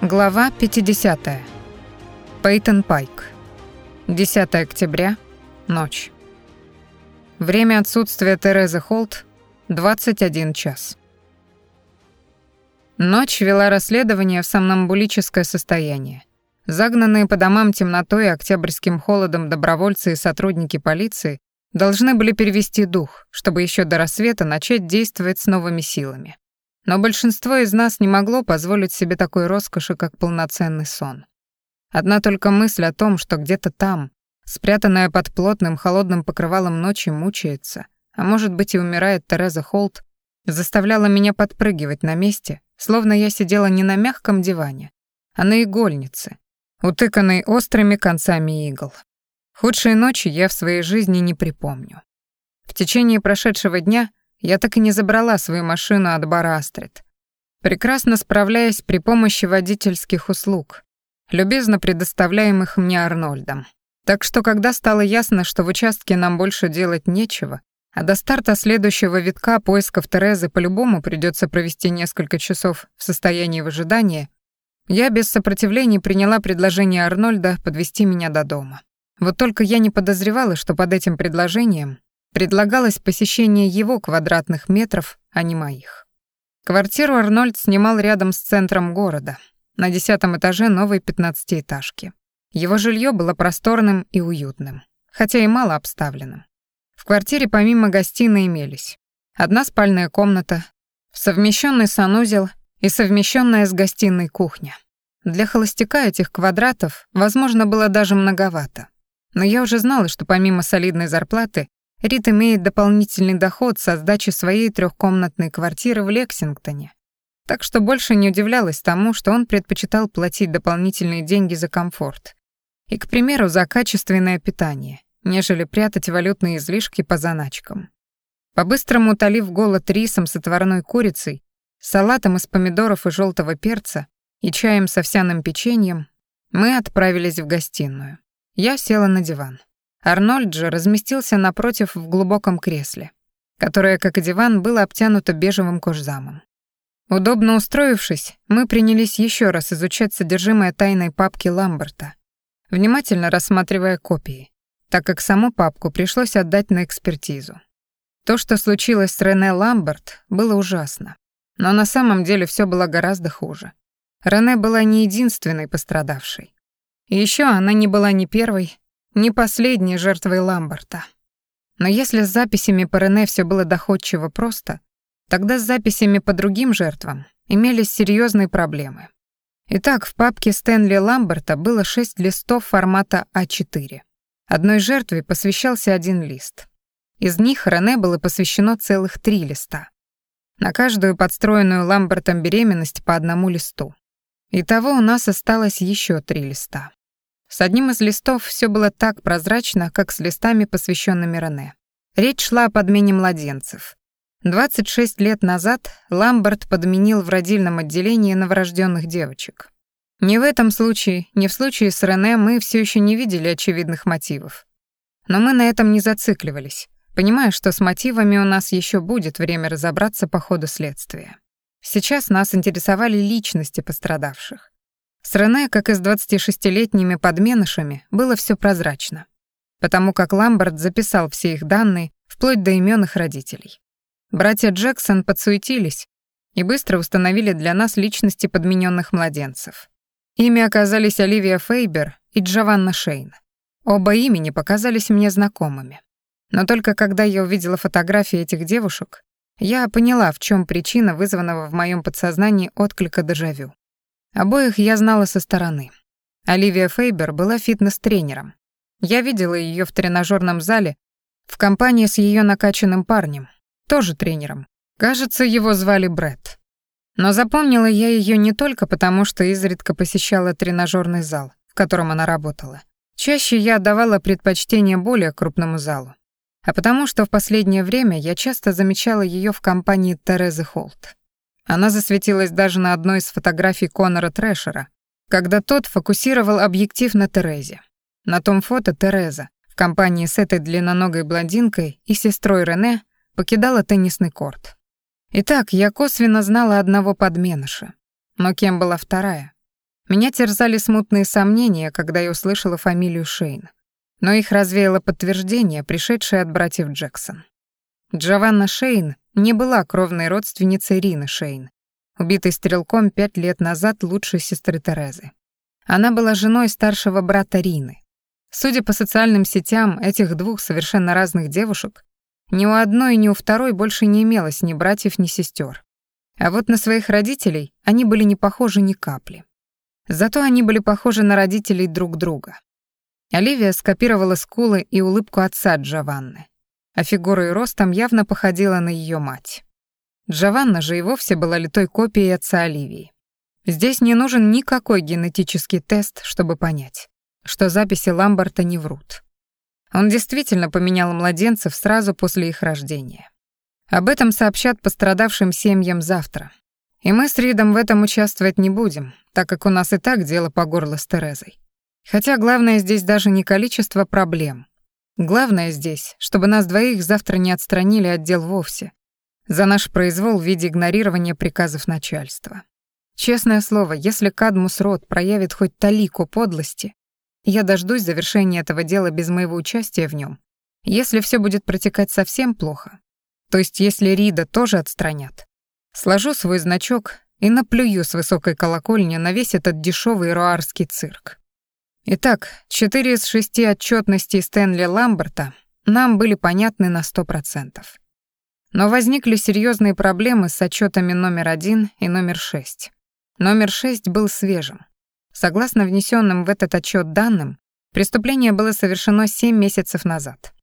Глава 50. Пейтон Пайк. 10 октября. Ночь. Время отсутствия Терезы Холт — 21 час. Ночь вела расследование в сомнамбулическое состояние. Загнанные по домам темнотой и октябрьским холодом добровольцы и сотрудники полиции должны были перевести дух, чтобы еще до рассвета начать действовать с новыми силами. Но большинство из нас не могло позволить себе такой роскоши, как полноценный сон. Одна только мысль о том, что где-то там, спрятанная под плотным холодным покрывалом ночи, мучается, а может быть и умирает Тереза Холт, заставляла меня подпрыгивать на месте, словно я сидела не на мягком диване, а на игольнице, утыканной острыми концами игл. Худшие ночи я в своей жизни не припомню. В течение прошедшего дня я так и не забрала свою машину от бара Астрид. Прекрасно справляясь при помощи водительских услуг, любезно предоставляемых мне Арнольдом. Так что, когда стало ясно, что в участке нам больше делать нечего, а до старта следующего витка поисков Терезы по-любому придется провести несколько часов в состоянии выжидания, я без сопротивления приняла предложение Арнольда подвести меня до дома. Вот только я не подозревала, что под этим предложением Предлагалось посещение его квадратных метров, а не моих. Квартиру Арнольд снимал рядом с центром города, на десятом этаже новой пятнадцатиэтажки. Его жилье было просторным и уютным, хотя и мало обставленным. В квартире помимо гостиной имелись одна спальная комната, совмещенный санузел и совмещенная с гостиной кухня. Для холостяка этих квадратов, возможно, было даже многовато. Но я уже знала, что помимо солидной зарплаты Рит имеет дополнительный доход со сдачи своей трехкомнатной квартиры в Лексингтоне. Так что больше не удивлялась тому, что он предпочитал платить дополнительные деньги за комфорт. И, к примеру, за качественное питание, нежели прятать валютные излишки по заначкам. По-быстрому утолив голод рисом с отварной курицей, салатом из помидоров и желтого перца и чаем с овсяным печеньем, мы отправились в гостиную. Я села на диван. Арнольд же разместился напротив в глубоком кресле, которое, как и диван, было обтянуто бежевым кожзамом. Удобно устроившись, мы принялись еще раз изучать содержимое тайной папки Ламберта, внимательно рассматривая копии, так как саму папку пришлось отдать на экспертизу. То, что случилось с Рене Ламберт, было ужасно. Но на самом деле все было гораздо хуже. Рене была не единственной пострадавшей. Еще она не была ни первой, не последней жертвой Ламберта. Но если с записями по Рене все было доходчиво просто, тогда с записями по другим жертвам имелись серьезные проблемы. Итак, в папке Стэнли Ламберта было шесть листов формата А4. Одной жертве посвящался один лист. Из них Рене было посвящено целых три листа. На каждую подстроенную Ламбертом беременность по одному листу. Итого у нас осталось еще три листа. С одним из листов все было так прозрачно, как с листами, посвященными Рене. Речь шла о подмене младенцев. 26 лет назад Ламберт подменил в родильном отделении новорожденных девочек. Ни в этом случае, ни в случае с Рене мы все еще не видели очевидных мотивов. Но мы на этом не зацикливались, понимая, что с мотивами у нас еще будет время разобраться по ходу следствия. Сейчас нас интересовали личности пострадавших. С Рене, как и с 26-летними подменышами, было все прозрачно, потому как Ламберт записал все их данные, вплоть до имен их родителей. Братья Джексон подсуетились и быстро установили для нас личности подмененных младенцев. Ими оказались Оливия Фейбер и Джованна Шейн. Оба имени показались мне знакомыми. Но только когда я увидела фотографии этих девушек, я поняла, в чем причина вызванного в моем подсознании отклика дежавю. Обоих я знала со стороны. Оливия Фейбер была фитнес-тренером. Я видела ее в тренажерном зале в компании с ее накачанным парнем, тоже тренером. Кажется, его звали Брэд. Но запомнила я ее не только потому, что изредка посещала тренажерный зал, в котором она работала. Чаще я отдавала предпочтение более крупному залу. А потому что в последнее время я часто замечала ее в компании Терезы Холт. Она засветилась даже на одной из фотографий Конора Трэшера, когда тот фокусировал объектив на Терезе. На том фото Тереза в компании с этой длинноногой блондинкой и сестрой Рене покидала теннисный корт. Итак, я косвенно знала одного подменыша. Но кем была вторая? Меня терзали смутные сомнения, когда я услышала фамилию Шейн. Но их развеяло подтверждение, пришедшее от братьев Джексон. Джованна Шейн не была кровной родственницей Рины Шейн, убитой стрелком пять лет назад лучшей сестры Терезы. Она была женой старшего брата Рины. Судя по социальным сетям этих двух совершенно разных девушек, ни у одной, ни у второй больше не имелось ни братьев, ни сестер. А вот на своих родителей они были не похожи ни капли. Зато они были похожи на родителей друг друга. Оливия скопировала скулы и улыбку отца Джованны, а фигурой и ростом явно походила на ее мать. Джованна же и вовсе была литой копией отца Оливии. Здесь не нужен никакой генетический тест, чтобы понять, что записи Ламбарта не врут. Он действительно поменял младенцев сразу после их рождения. Об этом сообщат пострадавшим семьям завтра. И мы с Ридом в этом участвовать не будем, так как у нас и так дело по горло с Терезой. Хотя главное здесь даже не количество проблем. Главное здесь, чтобы нас двоих завтра не отстранили от дел вовсе, за наш произвол в виде игнорирования приказов начальства. Честное слово, если Кадмус Рот проявит хоть талику подлости, я дождусь завершения этого дела без моего участия в нем. Если все будет протекать совсем плохо, то есть если Рида тоже отстранят, сложу свой значок и наплюю с высокой колокольни на весь этот дешевый руарский цирк. Итак, четыре из шести отчетностей Стэнли Ламберта нам были понятны на сто процентов. Но возникли серьезные проблемы с отчетами номер один и номер шесть. Номер шесть был свежим. Согласно внесенным в этот отчет данным, преступление было совершено семь месяцев назад.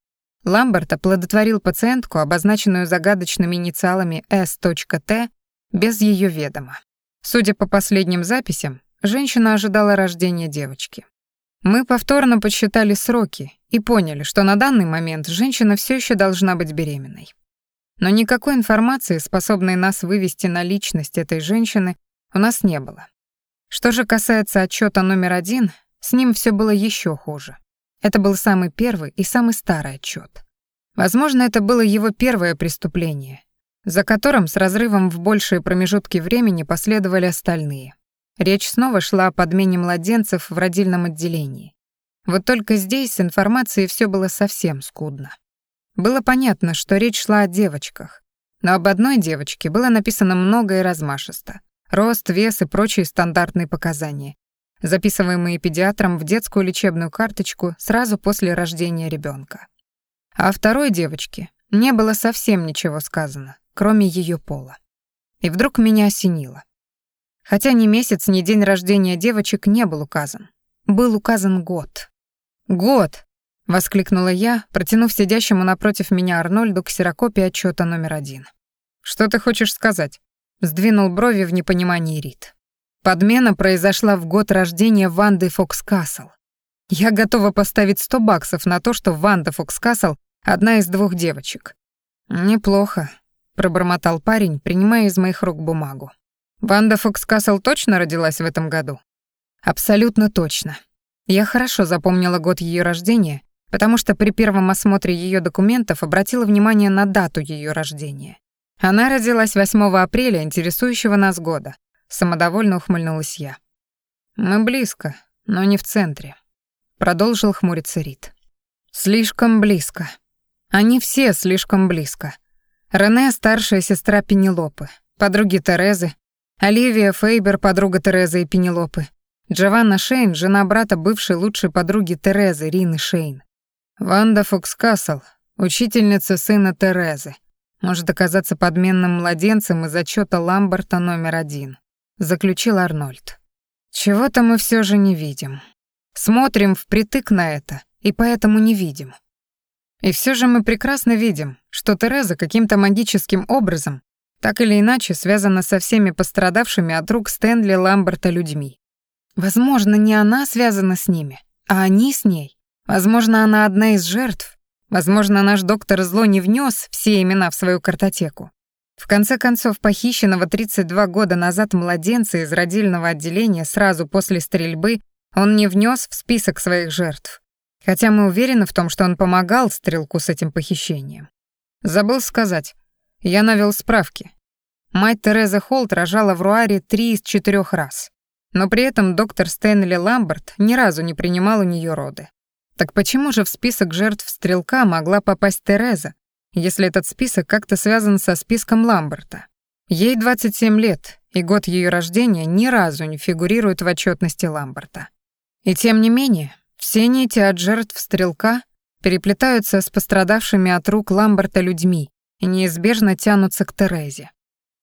Ламберт оплодотворил пациентку, обозначенную загадочными инициалами S.T, без ее ведома. Судя по последним записям, женщина ожидала рождения девочки. Мы повторно подсчитали сроки и поняли, что на данный момент женщина все еще должна быть беременной. Но никакой информации, способной нас вывести на личность этой женщины, у нас не было. Что же касается отчета номер один, с ним все было еще хуже. Это был самый первый и самый старый отчет. Возможно, это было его первое преступление, за которым с разрывом в большие промежутки времени последовали остальные. Речь снова шла о подмене младенцев в родильном отделении. Вот только здесь с информацией все было совсем скудно. Было понятно, что речь шла о девочках, но об одной девочке было написано много и размашисто. Рост, вес и прочие стандартные показания, записываемые педиатром в детскую лечебную карточку сразу после рождения ребенка. А о второй девочке не было совсем ничего сказано, кроме ее пола. И вдруг меня осенило. Хотя ни месяц, ни день рождения девочек не был указан. Был указан год. Год! — воскликнула я, протянув сидящему напротив меня Арнольду ксерокопию отчета номер один. «Что ты хочешь сказать?» — сдвинул брови в непонимании Рид. Подмена произошла в год рождения Ванды Фокскасл. Я готова поставить сто баксов на то, что Ванда Фокскасл — одна из двух девочек. «Неплохо», — пробормотал парень, принимая из моих рук бумагу. «Ванда Фокскасл точно родилась в этом году?» «Абсолютно точно. Я хорошо запомнила год ее рождения потому что при первом осмотре ее документов обратила внимание на дату ее рождения. Она родилась 8 апреля интересующего нас года. Самодовольно ухмыльнулась я. Мы близко, но не в центре. Продолжил хмуриться Рид. Слишком близко. Они все слишком близко. Рене — старшая сестра Пенелопы, подруги Терезы, Оливия Фейбер — подруга Терезы и Пенелопы, Джованна Шейн — жена брата бывшей лучшей подруги Терезы, Рины Шейн. Ванда Фокскасл, учительница сына Терезы, может оказаться подменным младенцем из отчета Ламберта номер один, заключил Арнольд. Чего-то мы все же не видим. Смотрим впритык на это, и поэтому не видим. И все же мы прекрасно видим, что Тереза каким-то магическим образом так или иначе связана со всеми пострадавшими от рук Стэнли Ламберта людьми. Возможно, не она связана с ними, а они с ней. Возможно, она одна из жертв. Возможно, наш доктор зло не внес все имена в свою картотеку. В конце концов, похищенного 32 года назад младенца из родильного отделения сразу после стрельбы он не внес в список своих жертв. Хотя мы уверены в том, что он помогал стрелку с этим похищением. Забыл сказать. Я навел справки. Мать Тереза Холт рожала в Руаре три из четырех раз. но при этом доктор Стэнли Ламберт ни разу не принимал у нее роды. Так почему же в список жертв стрелка могла попасть Тереза, если этот список как-то связан со списком Ламберта? Ей 27 лет, и год ее рождения ни разу не фигурирует в отчетности Ламберта. И тем не менее, все нити от жертв стрелка переплетаются с пострадавшими от рук Ламберта людьми и неизбежно тянутся к Терезе.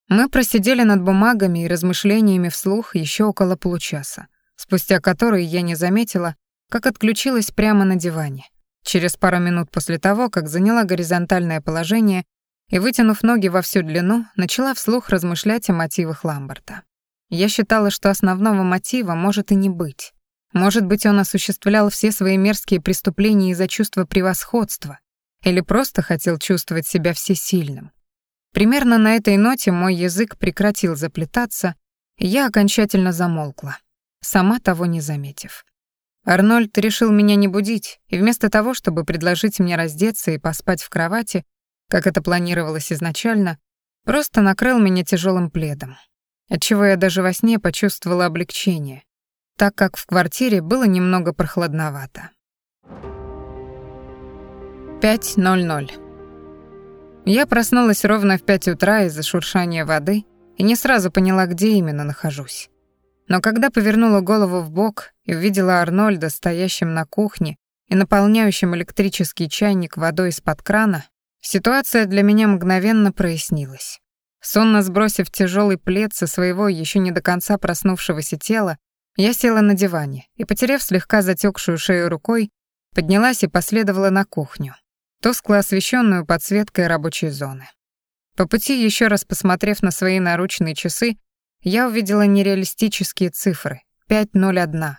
Мы просидели над бумагами и размышлениями вслух еще около получаса, спустя которые я не заметила, как отключилась прямо на диване. Через пару минут после того, как заняла горизонтальное положение и, вытянув ноги во всю длину, начала вслух размышлять о мотивах Ламберта. Я считала, что основного мотива может и не быть. Может быть, он осуществлял все свои мерзкие преступления из-за чувства превосходства или просто хотел чувствовать себя всесильным. Примерно на этой ноте мой язык прекратил заплетаться, и я окончательно замолкла, сама того не заметив. Арнольд решил меня не будить, и вместо того, чтобы предложить мне раздеться и поспать в кровати, как это планировалось изначально, просто накрыл меня тяжелым пледом, отчего я даже во сне почувствовала облегчение, так как в квартире было немного прохладновато. 5.00 я проснулась ровно в пять утра из-за шуршания воды и не сразу поняла, где именно нахожусь. Но когда повернула голову в бок и увидела Арнольда стоящим на кухне и наполняющим электрический чайник водой из-под крана, ситуация для меня мгновенно прояснилась. Сонно сбросив тяжелый плед со своего еще не до конца проснувшегося тела, я села на диване и, потеряв слегка затекшую шею рукой, поднялась и последовала на кухню, тускло освещенную подсветкой рабочей зоны. По пути, еще раз посмотрев на свои наручные часы, я увидела нереалистические цифры — 5.01,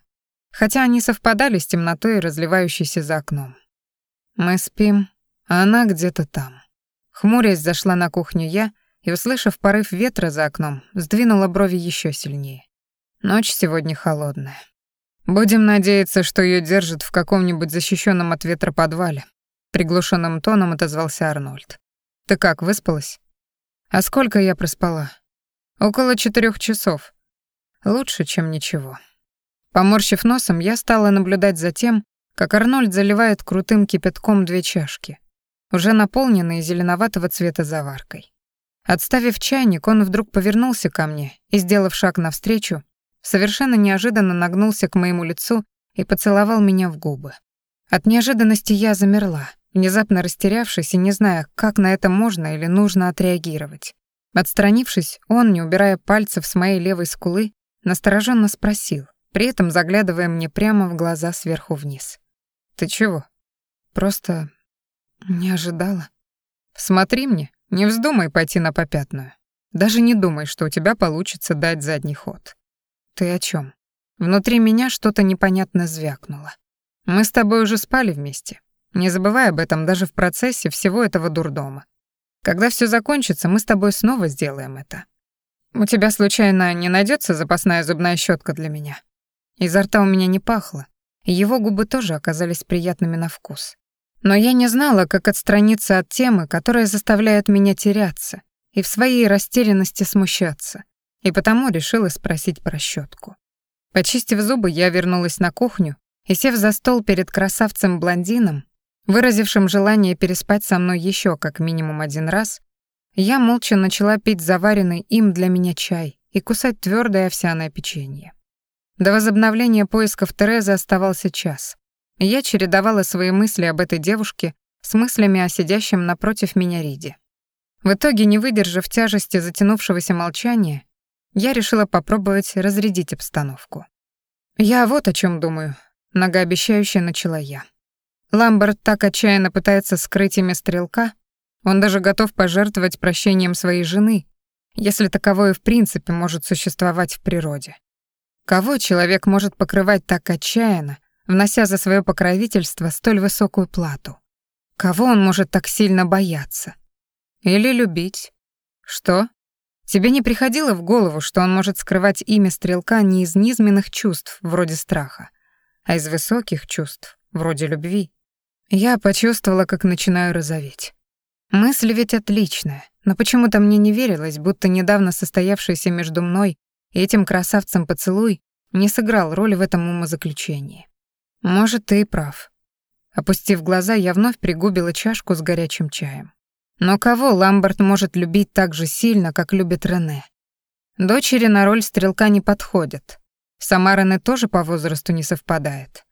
хотя они совпадали с темнотой, разливающейся за окном. Мы спим, а она где-то там. Хмурясь зашла на кухню я и, услышав порыв ветра за окном, сдвинула брови еще сильнее. Ночь сегодня холодная. Будем надеяться, что ее держат в каком-нибудь защищенном от ветра подвале, приглушенным тоном отозвался Арнольд. Ты как, выспалась? А сколько я проспала? Около четырех часов. Лучше, чем ничего. Поморщив носом, я стала наблюдать за тем, как Арнольд заливает крутым кипятком две чашки, уже наполненные зеленоватого цвета заваркой. Отставив чайник, он вдруг повернулся ко мне и, сделав шаг навстречу, совершенно неожиданно нагнулся к моему лицу и поцеловал меня в губы. От неожиданности я замерла, внезапно растерявшись и не зная, как на это можно или нужно отреагировать. Отстранившись, он, не убирая пальцев с моей левой скулы, настороженно спросил, при этом заглядывая мне прямо в глаза сверху вниз. «Ты чего?» «Просто не ожидала». «Смотри мне, не вздумай пойти на попятную. Даже не думай, что у тебя получится дать задний ход». «Ты о чем? Внутри меня что-то непонятно звякнуло. «Мы с тобой уже спали вместе. Не забывай об этом даже в процессе всего этого дурдома. Когда все закончится, мы с тобой снова сделаем это. У тебя случайно не найдется запасная зубная щетка для меня? Изо рта у меня не пахло, и его губы тоже оказались приятными на вкус. Но я не знала, как отстраниться от темы, которая заставляет меня теряться и в своей растерянности смущаться, и потому решила спросить про щетку. Почистив зубы, я вернулась на кухню и, сев за стол перед красавцем-блондином, Выразившим желание переспать со мной еще как минимум один раз, я молча начала пить заваренный им для меня чай и кусать твердое овсяное печенье. До возобновления поисков Терезы оставался час. я чередовала свои мысли об этой девушке с мыслями о сидящем напротив меня Риде. В итоге, не выдержав тяжести затянувшегося молчания, я решила попробовать разрядить обстановку. «Я вот о чем думаю», — многообещающе начала я. Ламберт так отчаянно пытается скрыть имя стрелка, он даже готов пожертвовать прощением своей жены, если таковое в принципе может существовать в природе. Кого человек может покрывать так отчаянно, внося за свое покровительство столь высокую плату? Кого он может так сильно бояться? Или любить? Что? Тебе не приходило в голову, что он может скрывать имя стрелка не из низменных чувств, вроде страха, а из высоких чувств, вроде любви? Я почувствовала, как начинаю розоветь. Мысль ведь отличная, но почему-то мне не верилось, будто недавно состоявшийся между мной и этим красавцем поцелуй не сыграл роли в этом умозаключении. Может, ты и прав. Опустив глаза, я вновь пригубила чашку с горячим чаем. Но кого Ламберт может любить так же сильно, как любит Рене? Дочери на роль стрелка не подходят. Сама Рене тоже по возрасту не совпадает.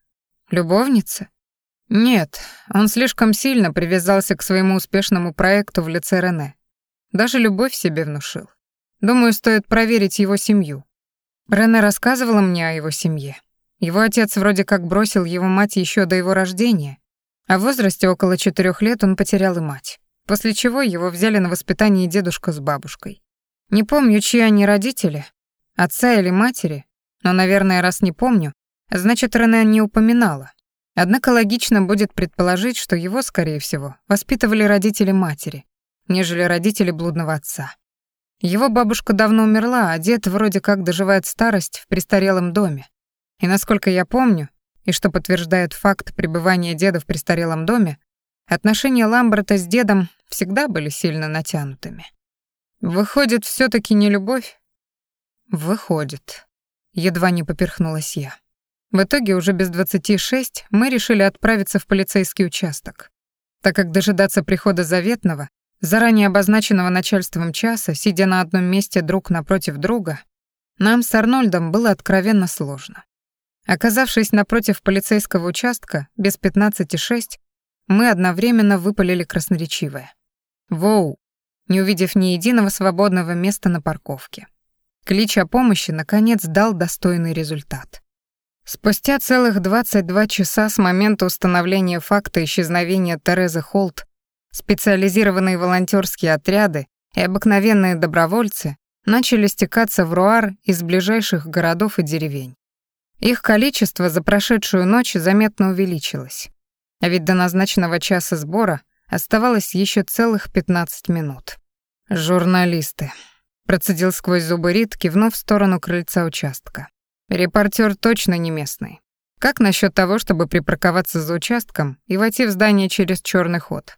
Любовница? Нет, он слишком сильно привязался к своему успешному проекту в лице Рене. Даже любовь себе внушил. Думаю, стоит проверить его семью. Рене рассказывала мне о его семье. Его отец вроде как бросил его мать еще до его рождения, а в возрасте около четырех лет он потерял и мать, после чего его взяли на воспитание дедушка с бабушкой. Не помню, чьи они родители, отца или матери, но, наверное, раз не помню, значит, Рене не упоминала. Однако логично будет предположить, что его, скорее всего, воспитывали родители матери, нежели родители блудного отца. Его бабушка давно умерла, а дед вроде как доживает старость в престарелом доме. И насколько я помню, и что подтверждает факт пребывания деда в престарелом доме, отношения Ламберта с дедом всегда были сильно натянутыми. Выходит, все таки не любовь? Выходит. Едва не поперхнулась я. В итоге уже без двадцати шесть мы решили отправиться в полицейский участок, так как дожидаться прихода заветного заранее обозначенного начальством часа, сидя на одном месте друг напротив друга, нам с Арнольдом было откровенно сложно. Оказавшись напротив полицейского участка, без 15,6, мы одновременно выпалили красноречивое. «Воу!», не увидев ни единого свободного места на парковке. Клич о помощи, наконец, дал достойный результат. Спустя целых 22 часа с момента установления факта исчезновения Терезы Холт Специализированные волонтерские отряды и обыкновенные добровольцы начали стекаться в Руар из ближайших городов и деревень. Их количество за прошедшую ночь заметно увеличилось. А ведь до назначенного часа сбора оставалось еще целых 15 минут. «Журналисты», — процедил сквозь зубы Рид, кивнув в сторону крыльца участка. «Репортер точно не местный. Как насчет того, чтобы припарковаться за участком и войти в здание через черный ход?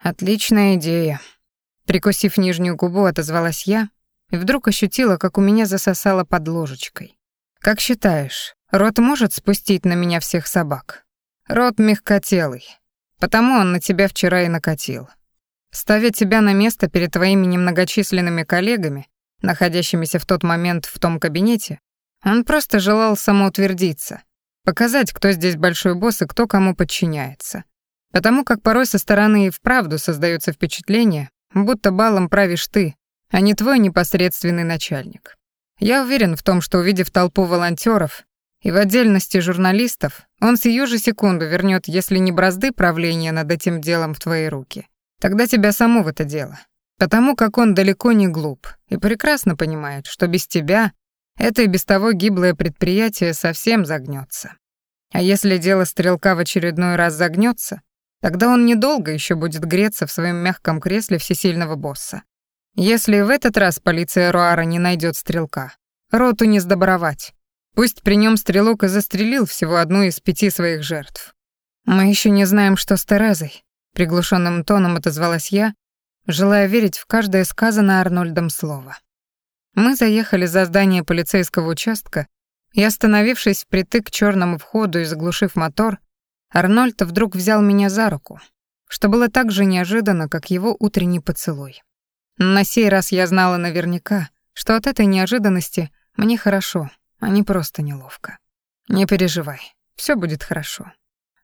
Отличная идея. Прикусив нижнюю губу, отозвалась я и вдруг ощутила, как у меня засосало под ложечкой. Как считаешь, Рот может спустить на меня всех собак? Рот мягкотелый, потому он на тебя вчера и накатил. Ставя тебя на место перед твоими немногочисленными коллегами, находящимися в тот момент в том кабинете, он просто желал самоутвердиться, показать, кто здесь большой босс и кто кому подчиняется. Потому как порой со стороны и вправду создается впечатление, будто балом правишь ты, а не твой непосредственный начальник. Я уверен в том, что увидев толпу волонтеров и в отдельности журналистов, он сию же секунду вернет, если не бразды правления над этим делом в твои руки, тогда тебя саму в это дело. Потому как он далеко не глуп и прекрасно понимает, что без тебя это и без того гиблое предприятие совсем загнется. А если дело стрелка в очередной раз загнется, Тогда он недолго еще будет греться в своем мягком кресле всесильного босса. Если в этот раз полиция Руара не найдет стрелка, роту не сдобровать. Пусть при нем стрелок и застрелил всего одну из пяти своих жертв. Мы еще не знаем, что с Терезой, приглушенным тоном отозвалась я, желая верить в каждое сказанное Арнольдом слово. Мы заехали за здание полицейского участка и, остановившись впритык к черному входу и заглушив мотор, Арнольд вдруг взял меня за руку, что было так же неожиданно, как его утренний поцелуй. На сей раз я знала наверняка, что от этой неожиданности мне хорошо, а не просто неловко. Не переживай, все будет хорошо.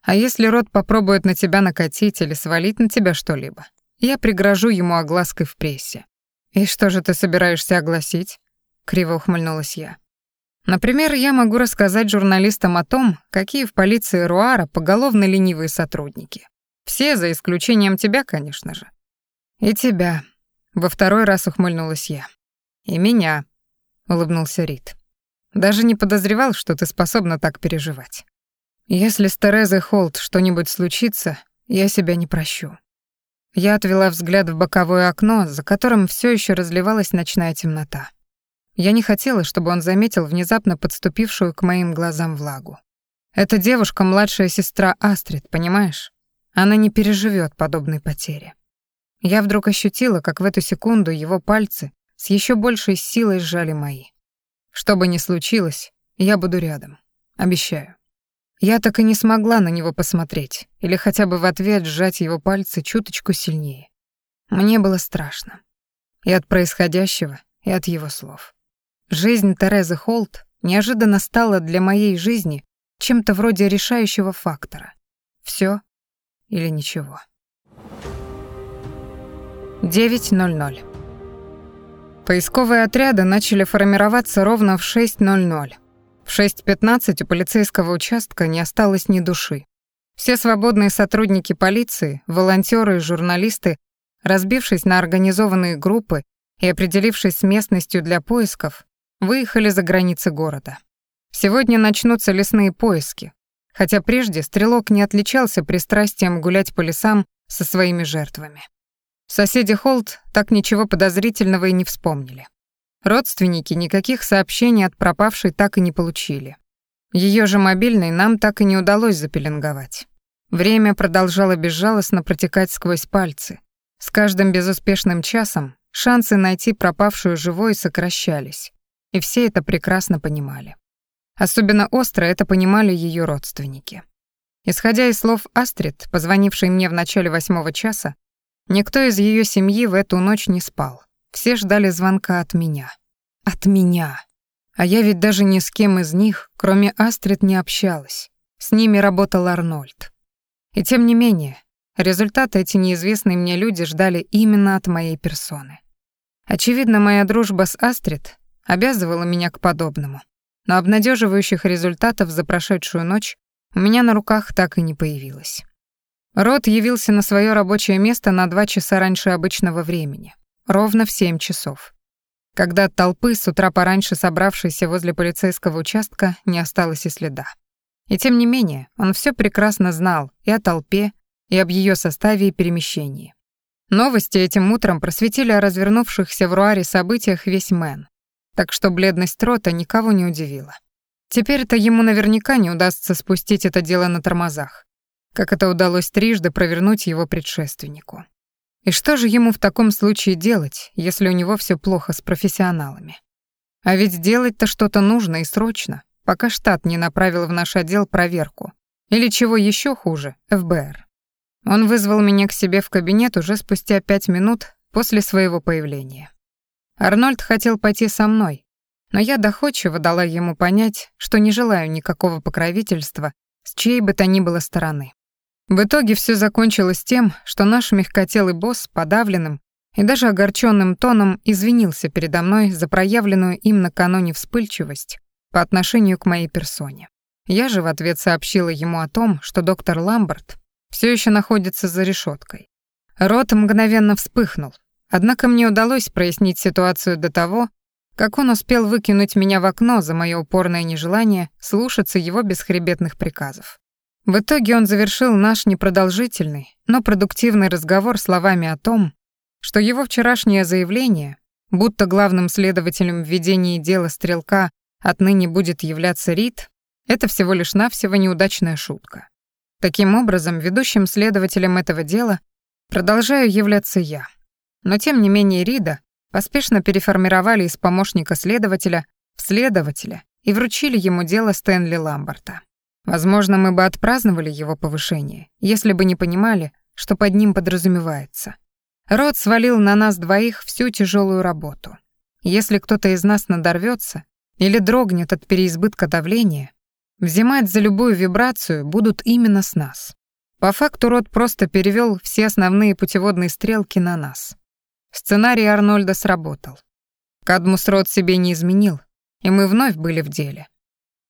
А если рот попробует на тебя накатить или свалить на тебя что-либо, я пригрожу ему оглаской в прессе. И что же ты собираешься огласить? Криво ухмыльнулась я. Например, я могу рассказать журналистам о том, какие в полиции Руара поголовно ленивые сотрудники. Все, за исключением тебя, конечно же. И тебя. Во второй раз ухмыльнулась я. И меня, улыбнулся Рид. Даже не подозревал, что ты способна так переживать. Если с Терезой Холт что-нибудь случится, я себя не прощу. Я отвела взгляд в боковое окно, за которым все еще разливалась ночная темнота. Я не хотела, чтобы он заметил внезапно подступившую к моим глазам влагу. Эта девушка — младшая сестра Астрид, понимаешь? Она не переживет подобной потери. Я вдруг ощутила, как в эту секунду его пальцы с еще большей силой сжали мои. Что бы ни случилось, Я буду рядом. Обещаю. Я так и не смогла на него посмотреть, или хотя бы в ответ сжать его пальцы чуточку сильнее. Мне было страшно. И от происходящего, и от его слов. Жизнь Терезы Холт неожиданно стала для моей жизни чем-то вроде решающего фактора. Все или ничего. 9.00. Поисковые отряды начали формироваться ровно в 6.00. В 6.15 у полицейского участка не осталось ни души. Все свободные сотрудники полиции, волонтеры и журналисты, разбившись на организованные группы и определившись с местностью для поисков, выехали за границы города. Сегодня начнутся лесные поиски, хотя прежде стрелок не отличался пристрастием гулять по лесам со своими жертвами. Соседи Холт так ничего подозрительного и не вспомнили. Родственники никаких сообщений от пропавшей так и не получили. Ее же мобильный нам так и не удалось запеленговать. Время продолжало безжалостно протекать сквозь пальцы. С каждым безуспешным часом шансы найти пропавшую живой сокращались, и все это прекрасно понимали. Особенно остро это понимали ее родственники. Исходя из слов Астрид, позвонившей мне в начале восьмого часа, Никто из ее семьи в эту ночь не спал. Все ждали звонка от меня. От меня. А я ведь даже ни с кем из них, кроме Астрид, не общалась. С ними работал Арнольд. И тем не менее, результаты эти неизвестные мне люди ждали именно от моей персоны. Очевидно, моя дружба с Астрид обязывала меня к подобному. Но обнадеживающих результатов за прошедшую ночь у меня на руках так и не появилось. Рот явился на свое рабочее место на два часа раньше обычного времени, ровно в семь часов. Когда от толпы, с утра пораньше собравшейся возле полицейского участка, не осталось и следа. И тем не менее, он все прекрасно знал и о толпе, и об ее составе и перемещении. Новости этим утром просветили о развернувшихся в Руаре событиях весь Мэн, так что бледность Рота никого не удивила. Теперь-то ему наверняка не удастся спустить это дело на тормозах как это удалось трижды провернуть его предшественнику. И что же ему в таком случае делать, если у него все плохо с профессионалами? А ведь делать-то что-то нужно и срочно, пока штат не направил в наш отдел проверку. Или чего еще хуже, ФБР. Он вызвал меня к себе в кабинет уже спустя пять минут после своего появления. Арнольд хотел пойти со мной, но я доходчиво дала ему понять, что не желаю никакого покровительства с чьей бы то ни было стороны. В итоге все закончилось тем, что наш мягкотелый босс подавленным и даже огорченным тоном извинился передо мной за проявленную им накануне вспыльчивость по отношению к моей персоне. Я же в ответ сообщила ему о том, что доктор Ламберт все еще находится за решеткой. Рот мгновенно вспыхнул, однако мне удалось прояснить ситуацию до того, как он успел выкинуть меня в окно за мое упорное нежелание слушаться его бесхребетных приказов. В итоге он завершил наш непродолжительный, но продуктивный разговор словами о том, что его вчерашнее заявление, будто главным следователем в ведении дела стрелка отныне будет являться Рид, это всего лишь навсего неудачная шутка. Таким образом, ведущим следователем этого дела продолжаю являться я. Но тем не менее Рида поспешно переформировали из помощника следователя в следователя и вручили ему дело Стэнли Ламберта. Возможно, мы бы отпраздновали его повышение, если бы не понимали, что под ним подразумевается. Рот свалил на нас двоих всю тяжелую работу. Если кто-то из нас надорвется или дрогнет от переизбытка давления, взимать за любую вибрацию будут именно с нас. По факту Рот просто перевел все основные путеводные стрелки на нас. Сценарий Арнольда сработал. Кадмус Рот себе не изменил, и мы вновь были в деле.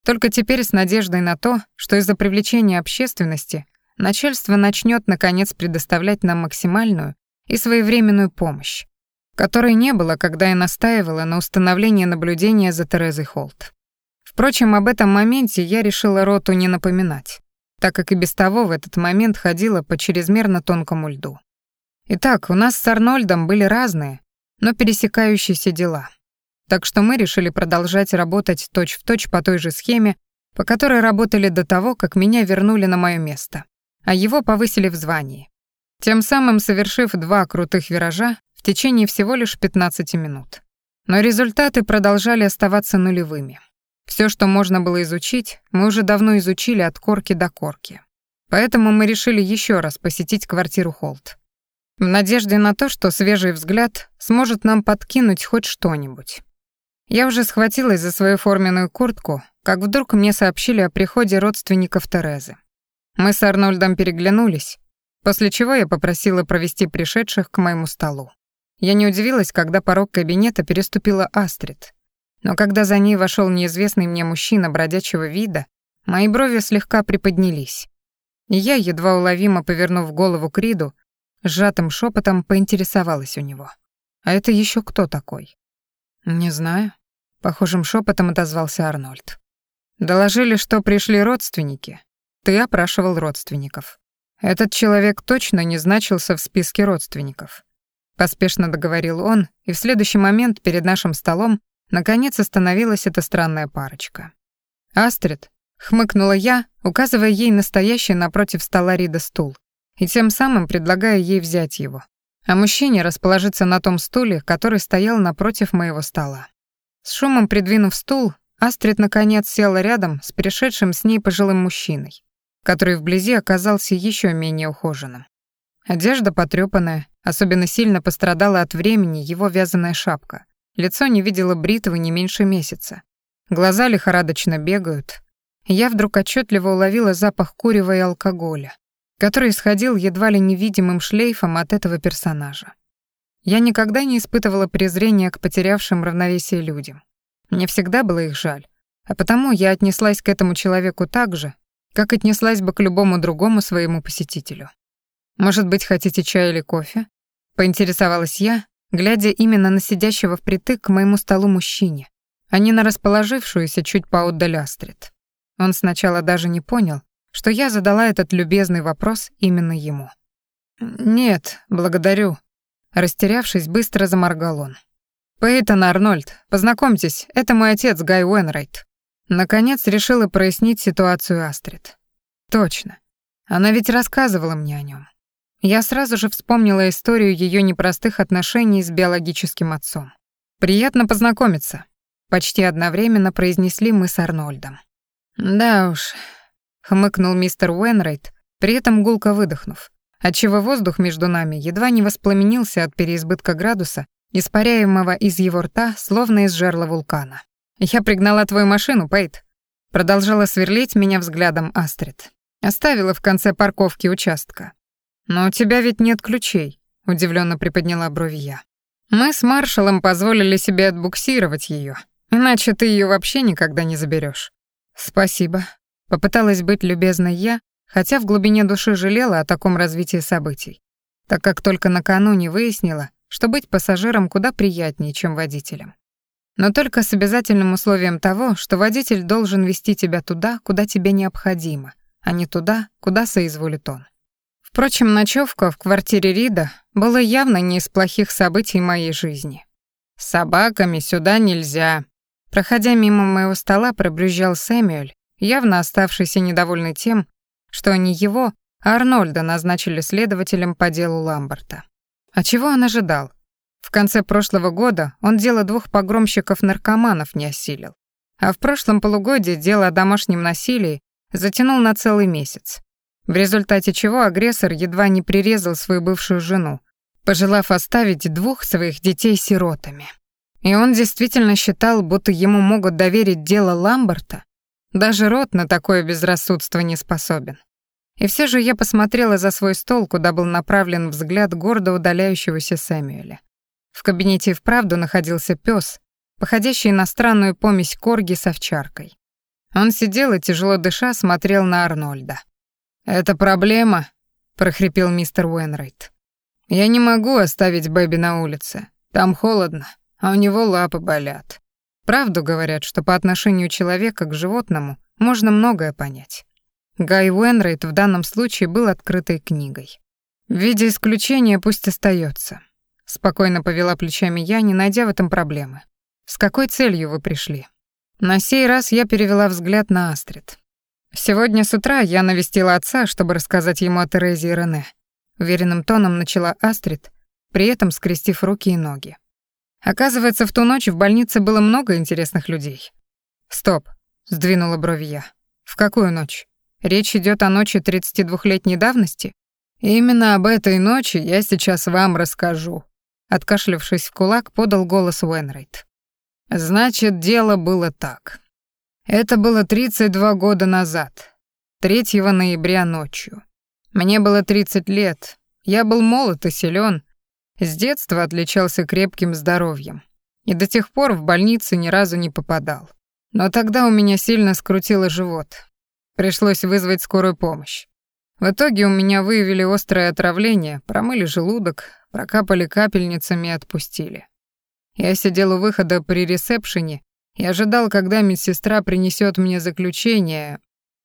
Только теперь с надеждой на то, что из-за привлечения общественности начальство начнет наконец предоставлять нам максимальную и своевременную помощь, которой не было, когда я настаивала на установлении наблюдения за Терезой Холт. Впрочем, об этом моменте я решила Роту не напоминать, так как и без того в этот момент ходила по чрезмерно тонкому льду. Итак, у нас с Арнольдом были разные, но пересекающиеся дела — так что мы решили продолжать работать точь-в-точь точь по той же схеме, по которой работали до того, как меня вернули на мое место, а его повысили в звании. Тем самым совершив два крутых виража в течение всего лишь 15 минут. Но результаты продолжали оставаться нулевыми. Все, что можно было изучить, мы уже давно изучили от корки до корки. Поэтому мы решили еще раз посетить квартиру Холт. В надежде на то, что свежий взгляд сможет нам подкинуть хоть что-нибудь. Я уже схватилась за свою форменную куртку, как вдруг мне сообщили о приходе родственников Терезы. Мы с Арнольдом переглянулись, после чего я попросила провести пришедших к моему столу. Я не удивилась, когда порог кабинета переступила Астрид. Но когда за ней вошел неизвестный мне мужчина бродячего вида, мои брови слегка приподнялись. И я, едва уловимо повернув голову к Риду, сжатым шепотом поинтересовалась у него. «А это еще кто такой?» «Не знаю», — похожим шепотом отозвался Арнольд. «Доложили, что пришли родственники. Ты опрашивал родственников. Этот человек точно не значился в списке родственников. Поспешно договорил он, и в следующий момент перед нашим столом наконец остановилась эта странная парочка. «Астрид», — хмыкнула я, указывая ей настоящий напротив стола Рида стул, и тем самым предлагая ей взять его, а мужчине расположиться на том стуле, который стоял напротив моего стола. С шумом придвинув стул, Астрид наконец села рядом с пришедшим с ней пожилым мужчиной, который вблизи оказался еще менее ухоженным. Одежда потрёпанная, особенно сильно пострадала от времени его вязаная шапка. Лицо не видело бритвы не меньше месяца. Глаза лихорадочно бегают. Я вдруг отчетливо уловила запах курева и алкоголя, который исходил едва ли невидимым шлейфом от этого персонажа. Я никогда не испытывала презрения к потерявшим равновесие людям. Мне всегда было их жаль, а потому я отнеслась к этому человеку так же, как отнеслась бы к любому другому своему посетителю. «Может быть, хотите чай или кофе?» — поинтересовалась я, глядя именно на сидящего впритык к моему столу мужчине, а не на расположившуюся чуть поотдаль Астрид. Он сначала даже не понял, что я задала этот любезный вопрос именно ему. «Нет, благодарю», — растерявшись, быстро заморгал он. «Пейтон Арнольд, познакомьтесь, это мой отец Гай Уэнрайт». Наконец решила прояснить ситуацию Астрид. «Точно. Она ведь рассказывала мне о нем. Я сразу же вспомнила историю ее непростых отношений с биологическим отцом. «Приятно познакомиться», — почти одновременно произнесли мы с Арнольдом. «Да уж», — хмыкнул мистер Уэнрайт, при этом гулко выдохнув, отчего воздух между нами едва не воспламенился от переизбытка градуса, испаряемого из его рта, словно из жерла вулкана. «Я пригнала твою машину, Пейт», — продолжала сверлить меня взглядом Астрид. Оставила в конце парковки участка. «Но у тебя ведь нет ключей», — удивленно приподняла брови я. «Мы с маршалом позволили себе отбуксировать ее, иначе ты ее вообще никогда не заберешь. «Спасибо», — попыталась быть любезной я, хотя в глубине души жалела о таком развитии событий, так как только накануне выяснила, что быть пассажиром куда приятнее, чем водителем. Но только с обязательным условием того, что водитель должен вести тебя туда, куда тебе необходимо, а не туда, куда соизволит он. Впрочем, ночевка в квартире Рида была явно не из плохих событий моей жизни. «С собаками сюда нельзя». Проходя мимо моего стола, пробрюзжал Сэмюэль, явно оставшийся недовольный тем, что не его, а Арнольда назначили следователем по делу Ламберта. А чего он ожидал? В конце прошлого года он дело двух погромщиков-наркоманов не осилил. А в прошлом полугодии дело о домашнем насилии затянул на целый месяц в результате чего агрессор едва не прирезал свою бывшую жену, пожелав оставить двух своих детей сиротами. И он действительно считал, будто ему могут доверить дело Ламберта. Даже рот на такое безрассудство не способен. И все же я посмотрела за свой стол, куда был направлен взгляд гордо удаляющегося Сэмюэля. В кабинете вправду находился пес, походящий на странную помесь корги с овчаркой. Он сидел и, тяжело дыша, смотрел на Арнольда. «Это проблема», — прохрипел мистер Уэнрайт. «Я не могу оставить Бэби на улице. Там холодно, а у него лапы болят». Правду говорят, что по отношению человека к животному можно многое понять. Гай Уэнрайт в данном случае был открытой книгой. В виде исключения пусть остается. Спокойно повела плечами я, не найдя в этом проблемы. С какой целью вы пришли? На сей раз я перевела взгляд на Астрид. Сегодня с утра я навестила отца, чтобы рассказать ему о Терезе и Рене. Уверенным тоном начала Астрид, при этом скрестив руки и ноги. Оказывается, в ту ночь в больнице было много интересных людей. Стоп, — сдвинула брови я. «В какую ночь? Речь идет о ночи 32-летней давности?» «Именно об этой ночи я сейчас вам расскажу», — откашлявшись в кулак, подал голос Уэнрейт. «Значит, дело было так. Это было 32 года назад, 3 ноября ночью. Мне было 30 лет, я был молод и силен, с детства отличался крепким здоровьем и до тех пор в больнице ни разу не попадал. Но тогда у меня сильно скрутило живот. Пришлось вызвать скорую помощь. В итоге у меня выявили острое отравление, промыли желудок, прокапали капельницами и отпустили. Я сидел у выхода при ресепшене и ожидал, когда медсестра принесет мне заключение.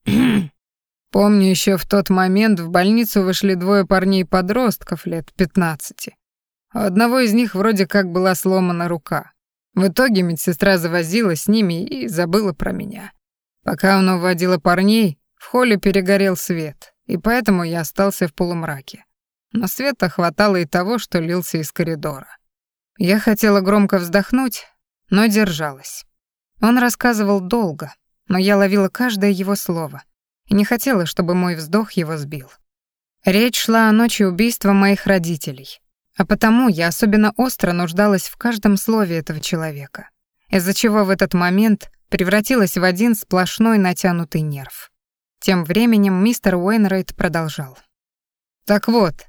Помню, еще в тот момент в больницу вышли двое парней-подростков лет 15. У одного из них вроде как была сломана рука. В итоге медсестра завозила с ними и забыла про меня. Пока она уводила парней, в холле перегорел свет, и поэтому я остался в полумраке. Но света хватало и того, что лился из коридора. Я хотела громко вздохнуть, но держалась. Он рассказывал долго, но я ловила каждое его слово и не хотела, чтобы мой вздох его сбил. Речь шла о ночи убийства моих родителей, а потому я особенно остро нуждалась в каждом слове этого человека, из-за чего в этот момент превратилась в один сплошной натянутый нерв. Тем временем мистер Уэйнрайт продолжал. «Так вот,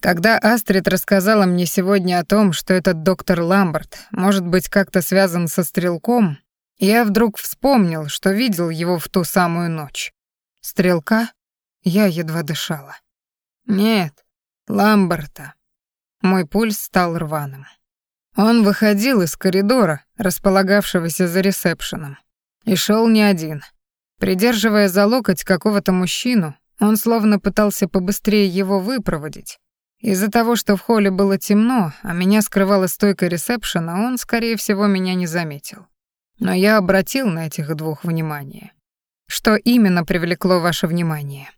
когда Астрид рассказала мне сегодня о том, что этот доктор Ламберт может быть как-то связан со стрелком, я вдруг вспомнил, что видел его в ту самую ночь. Стрелка? Я едва дышала. Нет, Ламберта. Мой пульс стал рваным. Он выходил из коридора, располагавшегося за ресепшеном, и шел не один. Придерживая за локоть какого-то мужчину, он словно пытался побыстрее его выпроводить. Из-за того, что в холле было темно, а меня скрывала стойка ресепшена, он, скорее всего, меня не заметил. Но я обратил на этих двух внимание. Что именно привлекло ваше внимание?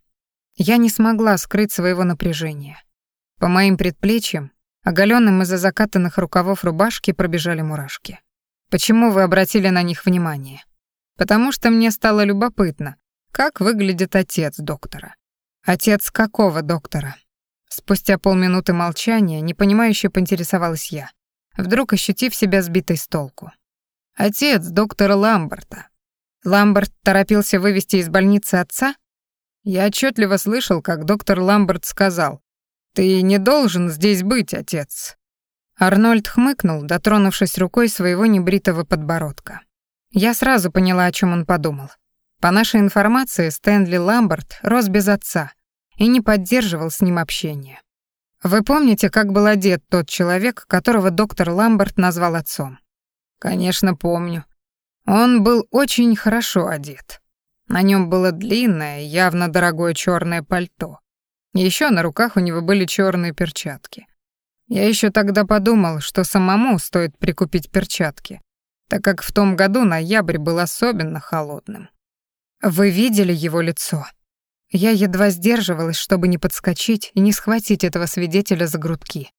Я не смогла скрыть своего напряжения. По моим предплечьям Оголенным из-за закатанных рукавов рубашки пробежали мурашки. Почему вы обратили на них внимание? Потому что мне стало любопытно, как выглядит отец доктора. Отец какого доктора? Спустя полминуты молчания, непонимающе поинтересовалась я, вдруг ощутив себя сбитой с толку. Отец доктора Ламберта. Ламберт торопился вывести из больницы отца? Я отчетливо слышал, как доктор Ламберт сказал, «Ты не должен здесь быть, отец». Арнольд хмыкнул, дотронувшись рукой своего небритого подбородка. Я сразу поняла, о чем он подумал. По нашей информации, Стэнли Ламберт рос без отца и не поддерживал с ним общения. Вы помните, как был одет тот человек, которого доктор Ламберт назвал отцом? Конечно, помню. Он был очень хорошо одет. На нем было длинное, явно дорогое черное пальто. Еще на руках у него были черные перчатки. Я еще тогда подумал, что самому стоит прикупить перчатки, так как в том году ноябрь был особенно холодным. Вы видели его лицо? Я едва сдерживалась, чтобы не подскочить и не схватить этого свидетеля за грудки.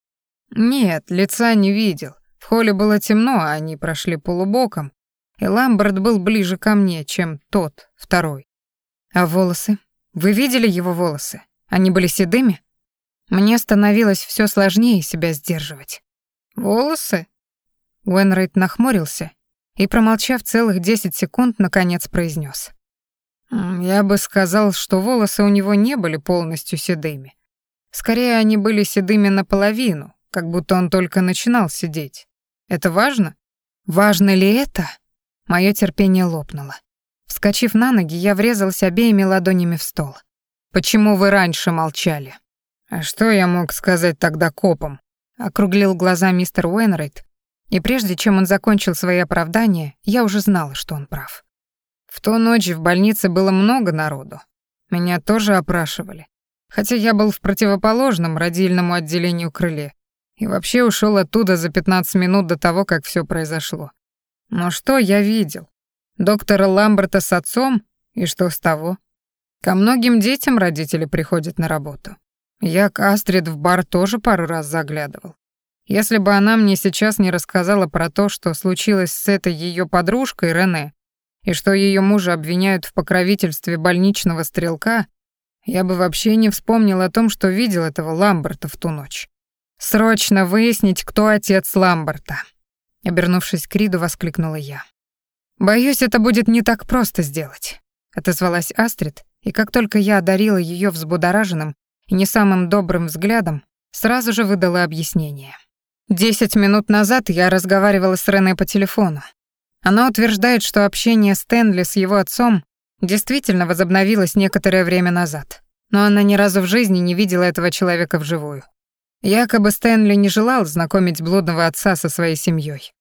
Нет, лица не видел. В холле было темно, а они прошли полубоком, и Ламберт был ближе ко мне, чем тот, второй. А волосы? Вы видели его волосы? Они были седыми? Мне становилось все сложнее себя сдерживать. «Волосы?» Уэнрейт нахмурился и, промолчав целых десять секунд, наконец произнес: «Я бы сказал, что волосы у него не были полностью седыми. Скорее, они были седыми наполовину, как будто он только начинал сидеть. Это важно? Важно ли это?» Моё терпение лопнуло. Вскочив на ноги, я врезалась обеими ладонями в стол. Почему вы раньше молчали? А что я мог сказать тогда копам? Округлил глаза мистер Уэнрайт, и прежде чем он закончил свои оправдания, я уже знала, что он прав. В ту ночь в больнице было много народу. Меня тоже опрашивали. Хотя я был в противоположном родильному отделению крыле и вообще ушел оттуда за 15 минут до того, как все произошло. Но что я видел? Доктора Ламберта с отцом, и что с того? Ко многим детям родители приходят на работу. Я к Астрид в бар тоже пару раз заглядывал. Если бы она мне сейчас не рассказала про то, что случилось с этой ее подружкой Рене, и что ее мужа обвиняют в покровительстве больничного стрелка, я бы вообще не вспомнил о том, что видел этого Ламберта в ту ночь. Срочно выяснить, кто отец Ламберта. Обернувшись к Риду, воскликнула я. Боюсь, это будет не так просто сделать, отозвалась Астрид, и как только я одарила ее взбудораженным и не самым добрым взглядом, сразу же выдала объяснение. Десять минут назад я разговаривала с Рене по телефону. Она утверждает, что общение Стэнли с его отцом действительно возобновилось некоторое время назад, но она ни разу в жизни не видела этого человека вживую. Якобы Стэнли не желал знакомить блудного отца со своей семьей.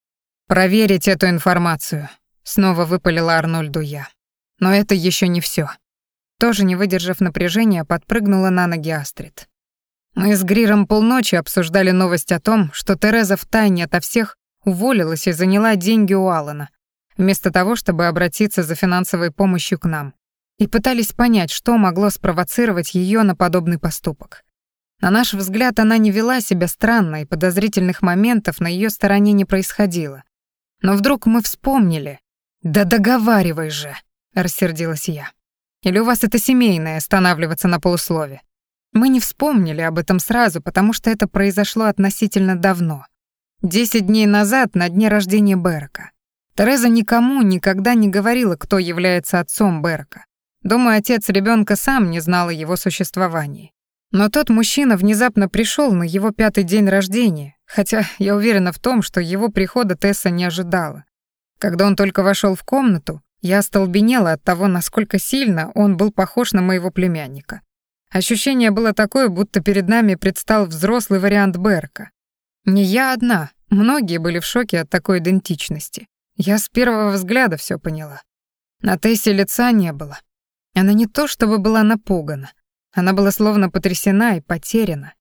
«Проверить эту информацию», — снова выпалила Арнольду я. Но это еще не все. Тоже не выдержав напряжения, подпрыгнула на ноги Астрид. Мы с Гриром полночи обсуждали новость о том, что Тереза втайне ото всех уволилась и заняла деньги у Алана, вместо того, чтобы обратиться за финансовой помощью к нам, и пытались понять, что могло спровоцировать ее на подобный поступок. На наш взгляд, она не вела себя странно, и подозрительных моментов на ее стороне не происходило. Но вдруг мы вспомнили. «Да договаривай же!» — рассердилась я. «Или у вас это семейное, останавливаться на полуслове?» Мы не вспомнили об этом сразу, потому что это произошло относительно давно. Десять дней назад, на дне рождения Берка. Тереза никому никогда не говорила, кто является отцом Берка. Думаю, отец ребенка сам не знал о его существовании. Но тот мужчина внезапно пришел на его пятый день рождения, хотя я уверена в том, что его прихода Тесса не ожидала. Когда он только вошел в комнату, я остолбенела от того, насколько сильно он был похож на моего племянника. Ощущение было такое, будто перед нами предстал взрослый вариант Берка. Не я одна, многие были в шоке от такой идентичности. Я с первого взгляда все поняла. На Тессе лица не было. Она не то чтобы была напугана, она была словно потрясена и потеряна.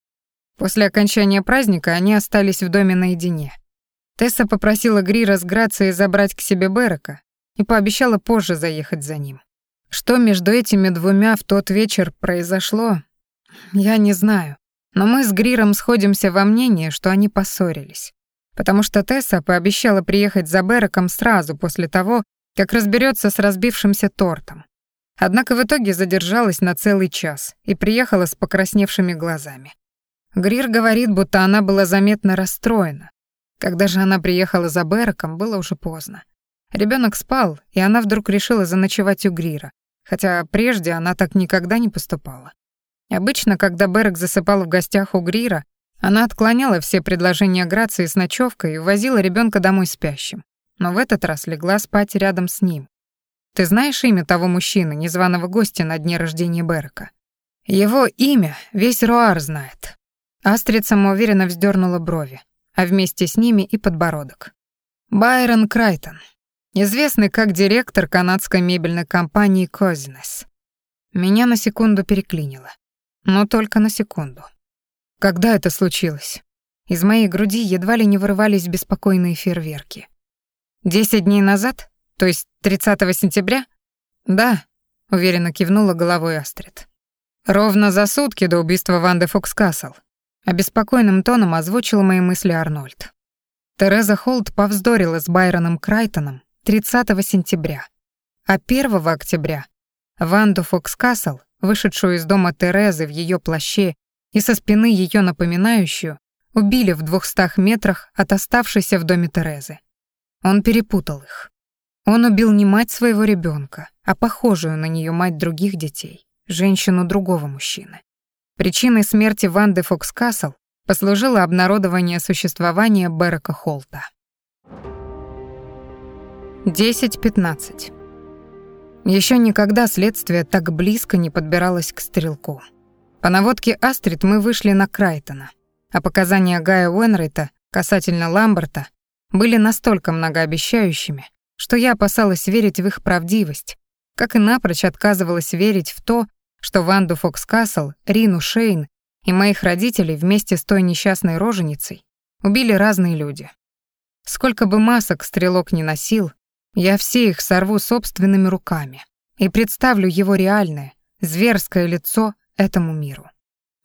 После окончания праздника они остались в доме наедине. Тесса попросила Грира с Грацией забрать к себе Берека и пообещала позже заехать за ним. Что между этими двумя в тот вечер произошло, я не знаю, но мы с Гриром сходимся во мнении, что они поссорились. Потому что Тесса пообещала приехать за Береком сразу после того, как разберется с разбившимся тортом. Однако в итоге задержалась на целый час и приехала с покрасневшими глазами. Грир говорит, будто она была заметно расстроена. Когда же она приехала за Берком, было уже поздно. Ребенок спал, и она вдруг решила заночевать у Грира, хотя прежде она так никогда не поступала. Обычно, когда Берек засыпал в гостях у Грира, она отклоняла все предложения Грации с ночевкой и увозила ребенка домой спящим. Но в этот раз легла спать рядом с ним. Ты знаешь имя того мужчины, незваного гостя на дне рождения Берка? Его имя весь Руар знает. Астрид самоуверенно вздернула брови, а вместе с ними и подбородок. Байрон Крайтон, известный как директор канадской мебельной компании Кознес. Меня на секунду переклинило. Но только на секунду. Когда это случилось? Из моей груди едва ли не вырывались беспокойные фейерверки. Десять дней назад? То есть 30 сентября? Да, уверенно кивнула головой Астрид. Ровно за сутки до убийства Ванды Фокскасл. Обеспокоенным тоном озвучил мои мысли Арнольд. Тереза Холт повздорила с Байроном Крайтоном 30 сентября. А 1 октября Ванду Фокскасл, вышедшую из дома Терезы в ее плаще и со спины ее напоминающую, убили в двухстах метрах от оставшейся в доме Терезы. Он перепутал их. Он убил не мать своего ребенка, а похожую на нее мать других детей, женщину другого мужчины. Причиной смерти Ванды Фокскасл послужило обнародование существования Берека Холта. 10-15. Еще никогда следствие так близко не подбиралось к стрелку. По наводке Астрид мы вышли на Крайтона, а показания Гая Уэнрейта касательно Ламберта были настолько многообещающими, что я опасалась верить в их правдивость, как и напрочь отказывалась верить в то, что Ванду Фокскасл, Рину Шейн и моих родителей вместе с той несчастной роженицей убили разные люди. Сколько бы масок стрелок не носил, я все их сорву собственными руками и представлю его реальное, зверское лицо этому миру.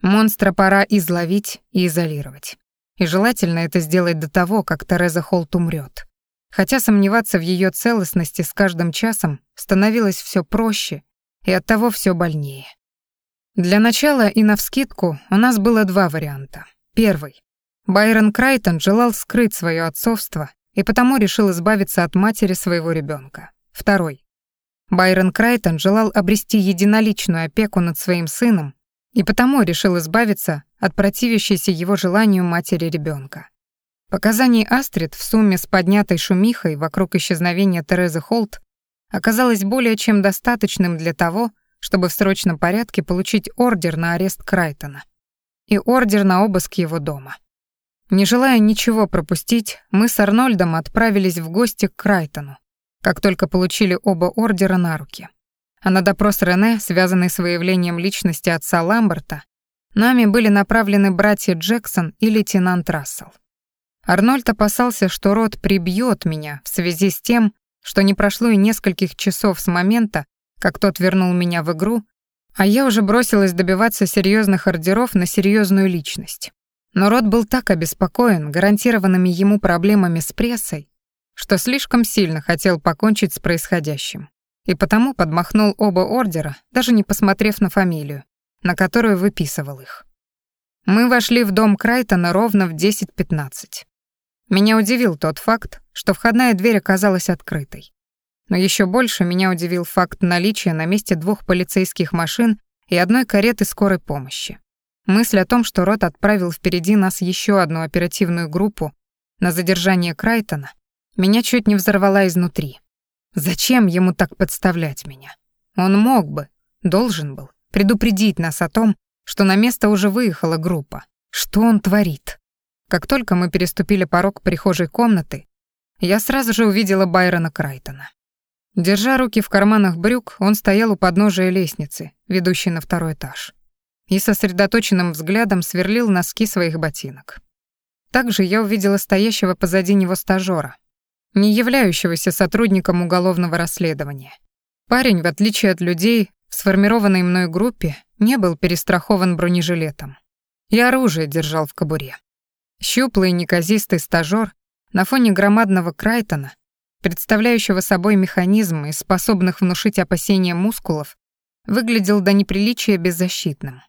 Монстра пора изловить и изолировать. И желательно это сделать до того, как Тереза Холт умрет. хотя сомневаться в ее целостности с каждым часом становилось все проще и оттого все больнее. Для начала и навскидку у нас было два варианта. Первый. Байрон Крайтон желал скрыть свое отцовство и потому решил избавиться от матери своего ребенка. Второй. Байрон Крайтон желал обрести единоличную опеку над своим сыном и потому решил избавиться от противящейся его желанию матери ребенка. Показаний Астрид в сумме с поднятой шумихой вокруг исчезновения Терезы Холт оказалось более чем достаточным для того, чтобы в срочном порядке получить ордер на арест Крайтона и ордер на обыск его дома. Не желая ничего пропустить, мы с Арнольдом отправились в гости к Крайтону, как только получили оба ордера на руки. А на допрос Рене, связанный с выявлением личности отца Ламберта, нами были направлены братья Джексон и лейтенант Рассел. Арнольд опасался, что Рот прибьет меня в связи с тем, что не прошло и нескольких часов с момента, как тот вернул меня в игру, а я уже бросилась добиваться серьезных ордеров на серьезную личность. Но Рот был так обеспокоен гарантированными ему проблемами с прессой, что слишком сильно хотел покончить с происходящим. И потому подмахнул оба ордера, даже не посмотрев на фамилию, на которую выписывал их. Мы вошли в дом Крайтона ровно в 10.15. Меня удивил тот факт, что входная дверь оказалась открытой. Но еще больше меня удивил факт наличия на месте двух полицейских машин и одной кареты скорой помощи. Мысль о том, что Рот отправил впереди нас еще одну оперативную группу на задержание Крайтона, меня чуть не взорвала изнутри. Зачем ему так подставлять меня? Он мог бы, должен был, предупредить нас о том, что на место уже выехала группа. Что он творит? Как только мы переступили порог прихожей комнаты, я сразу же увидела Байрона Крайтона. Держа руки в карманах брюк, он стоял у подножия лестницы, ведущей на второй этаж, и сосредоточенным взглядом сверлил носки своих ботинок. Также я увидела стоящего позади него стажёра, не являющегося сотрудником уголовного расследования. Парень, в отличие от людей в сформированной мной группе, не был перестрахован бронежилетом и оружие держал в кобуре. Щуплый неказистый стажёр на фоне громадного Крайтона представляющего собой механизм и способных внушить опасения мускулов, выглядел до неприличия беззащитным.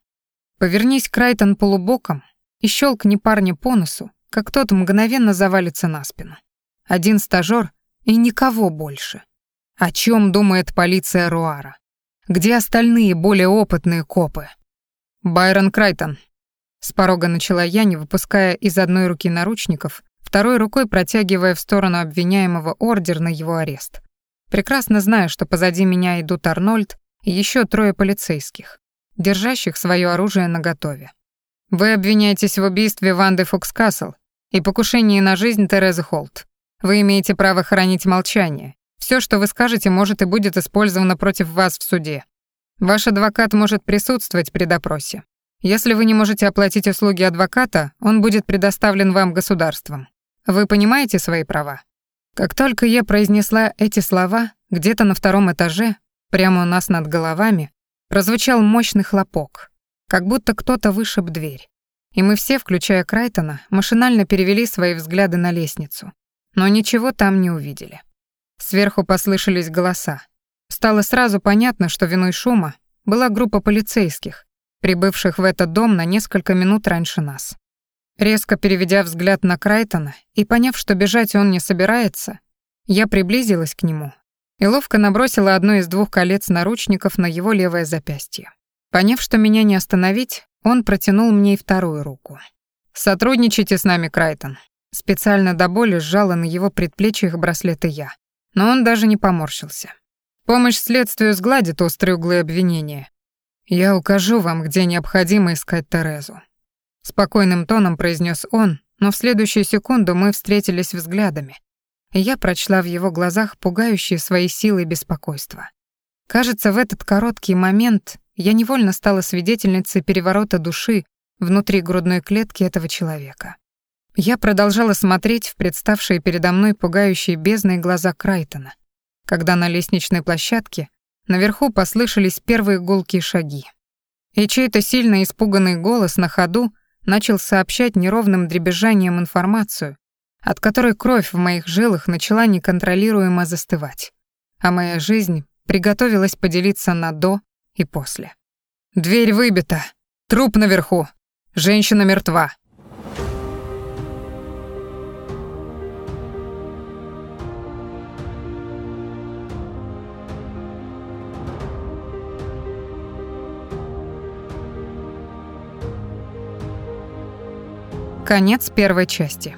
Повернись Крайтон полубоком и щелкни парня по носу, как тот мгновенно завалится на спину. Один стажёр и никого больше. О чем думает полиция Руара? Где остальные более опытные копы? Байрон Крайтон. С порога начала я, не выпуская из одной руки наручников, второй рукой протягивая в сторону обвиняемого ордер на его арест. Прекрасно зная, что позади меня идут Арнольд и еще трое полицейских, держащих свое оружие наготове. Вы обвиняетесь в убийстве Ванды Фокскасл и покушении на жизнь Терезы Холт. Вы имеете право хранить молчание. Все, что вы скажете, может и будет использовано против вас в суде. Ваш адвокат может присутствовать при допросе. Если вы не можете оплатить услуги адвоката, он будет предоставлен вам государством. Вы понимаете свои права? Как только я произнесла эти слова, где-то на втором этаже, прямо у нас над головами, прозвучал мощный хлопок, как будто кто-то вышиб дверь. И мы все, включая Крайтона, машинально перевели свои взгляды на лестницу, но ничего там не увидели. Сверху послышались голоса. Стало сразу понятно, что виной шума была группа полицейских, прибывших в этот дом на несколько минут раньше нас. Резко переведя взгляд на Крайтона и поняв, что бежать он не собирается, я приблизилась к нему и ловко набросила одно из двух колец наручников на его левое запястье. Поняв, что меня не остановить, он протянул мне и вторую руку. «Сотрудничайте с нами, Крайтон». Специально до боли сжала на его предплечьях браслеты я. Но он даже не поморщился. Помощь следствию сгладит острые углы обвинения, «Я укажу вам, где необходимо искать Терезу», — спокойным тоном произнес он, но в следующую секунду мы встретились взглядами, я прочла в его глазах пугающие своей силой беспокойство. Кажется, в этот короткий момент я невольно стала свидетельницей переворота души внутри грудной клетки этого человека. Я продолжала смотреть в представшие передо мной пугающие бездны глаза Крайтона, когда на лестничной площадке Наверху послышались первые гулкие шаги. И чей-то сильно испуганный голос на ходу начал сообщать неровным дребезжанием информацию, от которой кровь в моих жилах начала неконтролируемо застывать, а моя жизнь приготовилась поделиться на «до» и «после». «Дверь выбита! Труп наверху! Женщина мертва!» Конец первой части.